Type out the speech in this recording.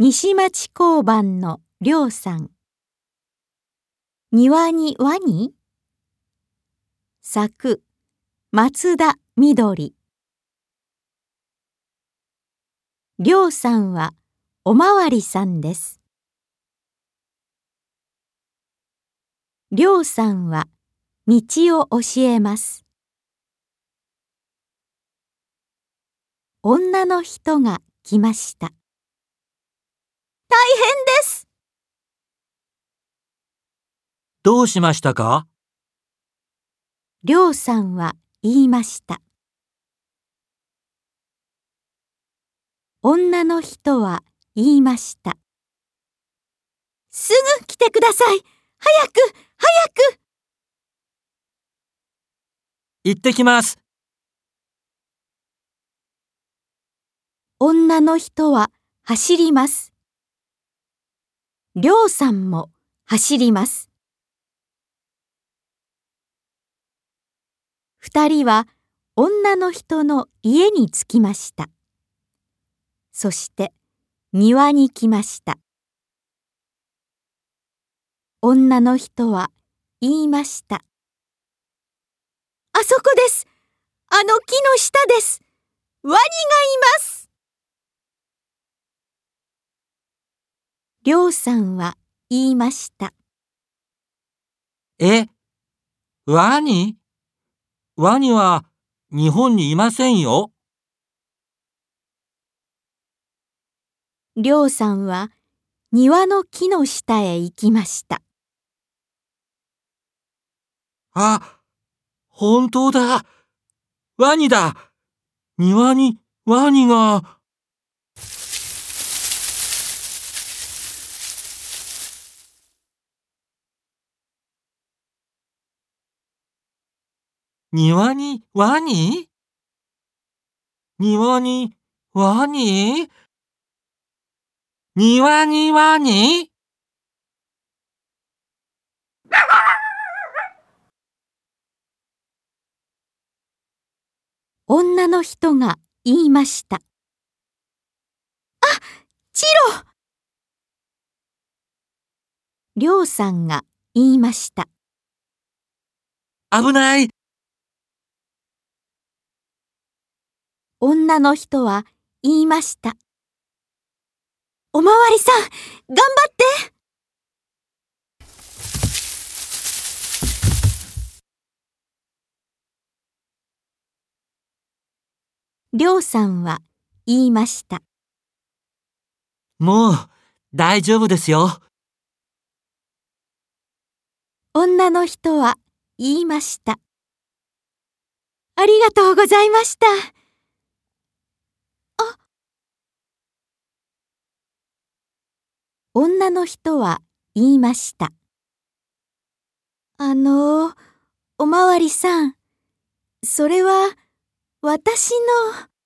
西町交番のりょうさん。庭にワニ作、松田みどり。りょうさんはおまわりさんです。りょうさんは道を教えます。女の人が来ました。大変です。どうしましたか？りょうさんは言いました。女の人は言いました。すぐ来てください。早く、早く。行ってきます。女の人は走ります。りょうさんも走ります。二人は女の人の家に着きました。そして庭に来ました。女の人は言いました。あそこです。あの木の下です。ワニがいます。りょうさんは言いました。え、ワニ？ワニは日本にいませんよ。りょうさんは庭の木の下へ行きました。あ、本当だ。ワニだ。庭にワニが。庭にワニ？庭にワニ？庭にワニ？女の人が言いました。あ、チロ！りょうさんが言いました。危ない女の人は言いました。おまわりさん、頑張ってりょうさんは言いました。もう大丈夫ですよ。女の人は言いました。ありがとうございました。女の人は言いました。あの、おまわりさん、それは私の。